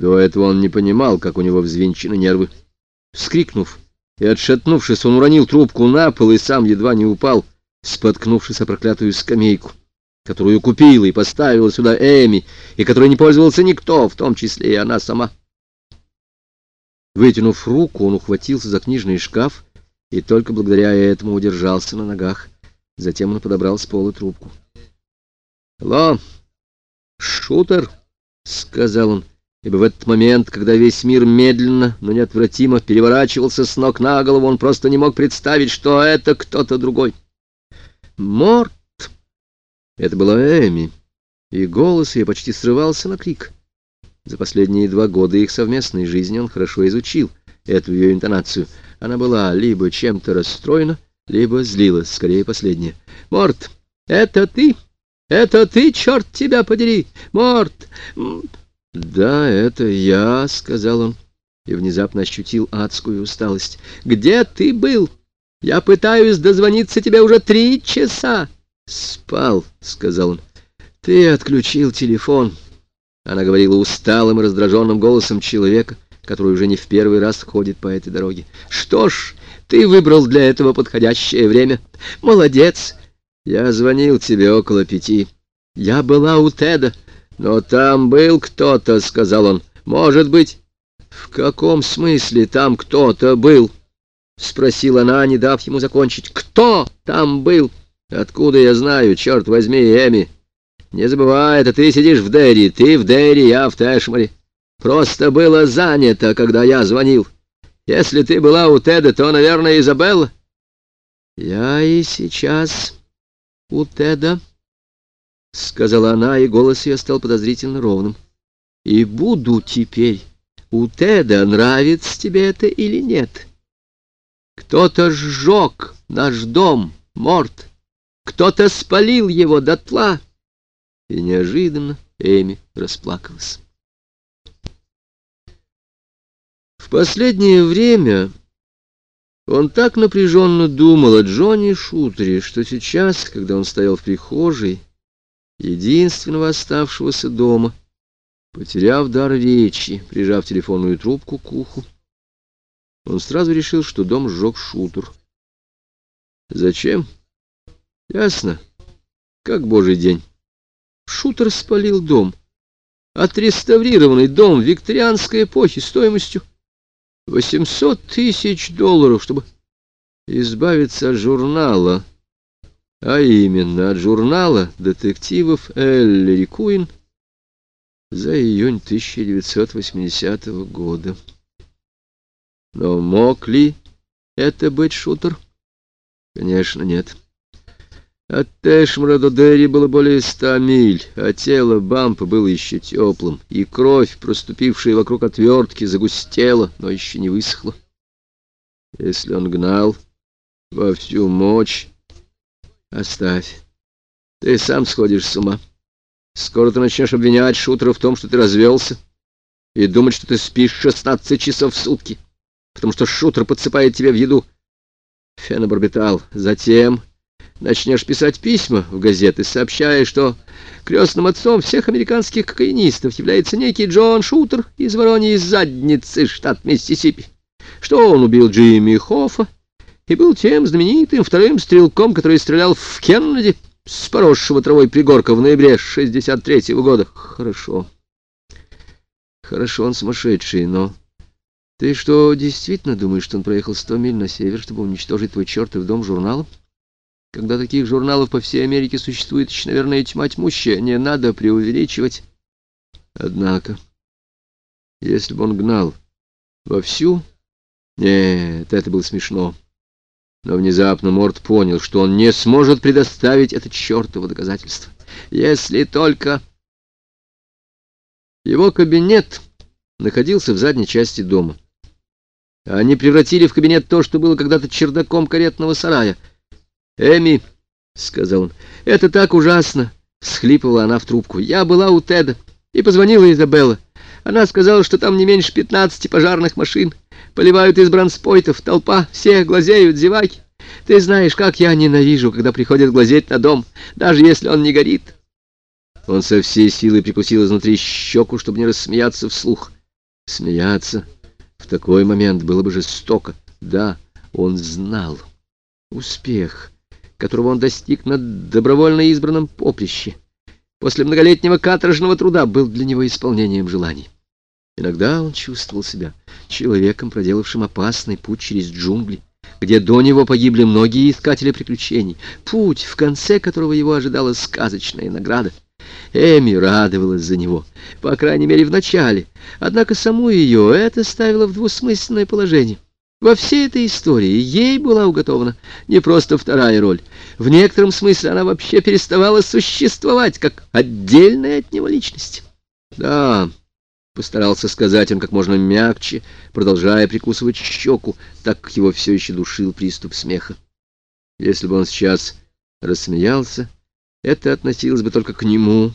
До этого он не понимал, как у него взвинчены нервы. Вскрикнув и отшатнувшись, он уронил трубку на пол и сам едва не упал, споткнувшись о проклятую скамейку, которую купила и поставила сюда Эми, и которой не пользовался никто, в том числе и она сама. Вытянув руку, он ухватился за книжный шкаф и только благодаря этому удержался на ногах. Затем он подобрал с пола трубку. «Алло, шутер!» — сказал он, ибо в этот момент, когда весь мир медленно, но неотвратимо переворачивался с ног на голову, он просто не мог представить, что это кто-то другой. «Морт!» Это была Эми, и голос ее почти срывался на крик. За последние два года их совместной жизни он хорошо изучил эту ее интонацию. Она была либо чем-то расстроена, либо злилась, скорее последнее. «Морт, это ты? Это ты, черт тебя подери! Морт!» «Да, это я», — сказал он, и внезапно ощутил адскую усталость. «Где ты был? Я пытаюсь дозвониться тебе уже три часа». «Спал», — сказал он. «Ты отключил телефон». Она говорила усталым и раздраженным голосом человека, который уже не в первый раз ходит по этой дороге. «Что ж, ты выбрал для этого подходящее время. Молодец. Я звонил тебе около пяти. Я была у Теда, но там был кто-то, — сказал он. Может быть... В каком смысле там кто-то был? — спросила она, не дав ему закончить. Кто там был? Откуда я знаю, черт возьми, Эми? Не забывай, это ты сидишь в Дерри, ты в Дерри, я в Тэшмаре. Просто было занято, когда я звонил. Если ты была у Теда, то, наверное, Изабелла. Я и сейчас у Теда, — сказала она, и голос ее стал подозрительно ровным. И буду теперь у Теда, нравится тебе это или нет. Кто-то сжег наш дом, Морт, кто-то спалил его дотла. И неожиданно Эми расплакалась. В последнее время он так напряженно думал о Джонни Шутере, что сейчас, когда он стоял в прихожей, единственного оставшегося дома, потеряв дар речи, прижав телефонную трубку к уху, он сразу решил, что дом сжег Шутер. Зачем? Ясно. Как божий день. Шутер спалил дом. Отреставрированный дом викторианской эпохи стоимостью Восемьсот тысяч долларов, чтобы избавиться от журнала, а именно от журнала детективов Эллери Куин за июнь 1980 года. Но мог ли это быть шутер? Конечно, нет. От Тэшмара до Дерри было более ста миль, а тело Бампа было еще теплым, и кровь, проступившая вокруг отвертки, загустела, но еще не высохла. Если он гнал во всю мощь, оставь. Ты сам сходишь с ума. Скоро ты начнешь обвинять шутера в том, что ты развелся, и думать, что ты спишь шестнадцать часов в сутки, потому что шутер подсыпает тебе в еду фенобарбитал. Затем начнешь писать письма в газеты, сообщая, что крестным отцом всех американских кокаинистов является некий Джон Шутер из Вороньей задницы, штат Миссисипи, что он убил Джимми Хоффа и был тем знаменитым вторым стрелком, который стрелял в Кеннеди с поросшего травой пригорка в ноябре 63-го года. Хорошо. Хорошо, он сумасшедший, но... Ты что, действительно думаешь, что он проехал сто миль на север, чтобы уничтожить твой чертов дом журналом? Когда таких журналов по всей Америке существует еще, наверное, тьма тьмущая, не надо преувеличивать. Однако, если бы он гнал вовсю... Нет, это было смешно. Но внезапно Морд понял, что он не сможет предоставить это чертово доказательство. Если только... Его кабинет находился в задней части дома. Они превратили в кабинет то, что было когда-то чердаком каретного сарая — «Эми», — сказал он, — «это так ужасно!» — схлипывала она в трубку. «Я была у Теда и позвонила Изабелла. Она сказала, что там не меньше пятнадцати пожарных машин. Поливают из бронспойтов, толпа, все глазеют, зеваки. Ты знаешь, как я ненавижу, когда приходят глазеть на дом, даже если он не горит». Он со всей силы прикусил изнутри щеку, чтобы не рассмеяться вслух. Смеяться в такой момент было бы жестоко. Да, он знал. Успех, которого он достиг на добровольно избранном поприще, после многолетнего каторжного труда, был для него исполнением желаний. Иногда он чувствовал себя человеком, проделавшим опасный путь через джунгли, где до него погибли многие искатели приключений, путь, в конце которого его ожидала сказочная награда. Эми радовалась за него, по крайней мере, в начале, однако саму ее это ставило в двусмысленное положение. Во всей этой истории ей была уготована не просто вторая роль. В некотором смысле она вообще переставала существовать, как отдельная от него личность. Да, Постарался сказать он как можно мягче, продолжая прикусывать щеку, так как его все еще душил приступ смеха. Если бы он сейчас рассмеялся, это относилось бы только к нему,